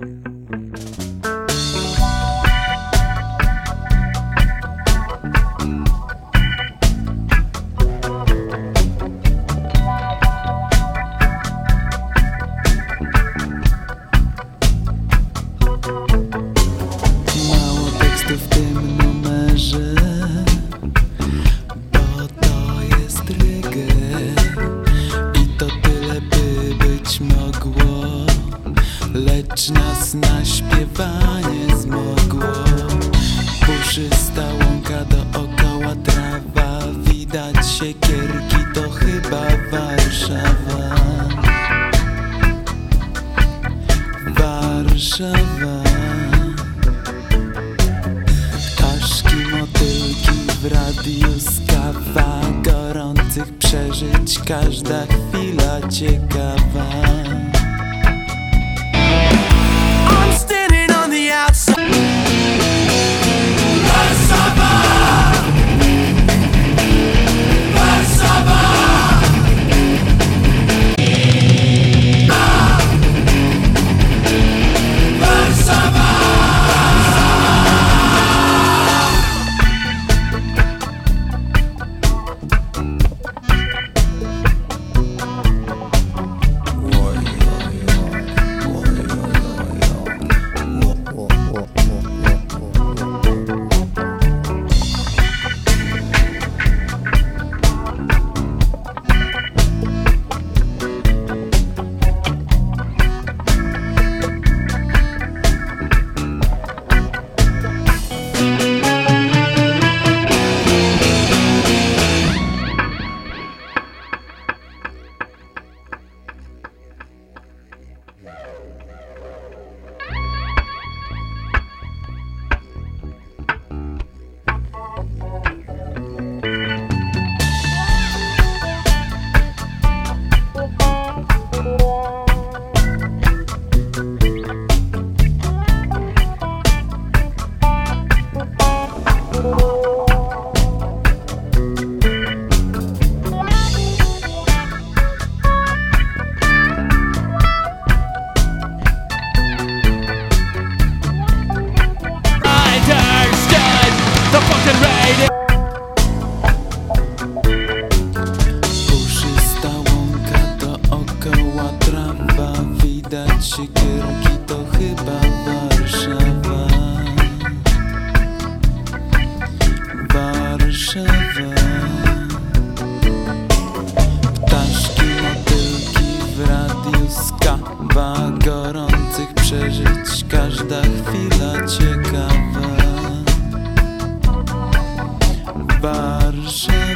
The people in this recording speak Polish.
Yeah. Nas na śpiewanie zmogło. Puszysta łąka dookoła trawa. Widać siekierki, to chyba Warszawa. Warszawa. Ptaszki, motylki w radiu skawa Gorących przeżyć każda chwila ciekawa Puszysta łąka dookoła trawa Widać siekierki, to chyba Warszawa. Warszawa. Ptaszki, motylki w radiu skawa Gorących przeżyć But.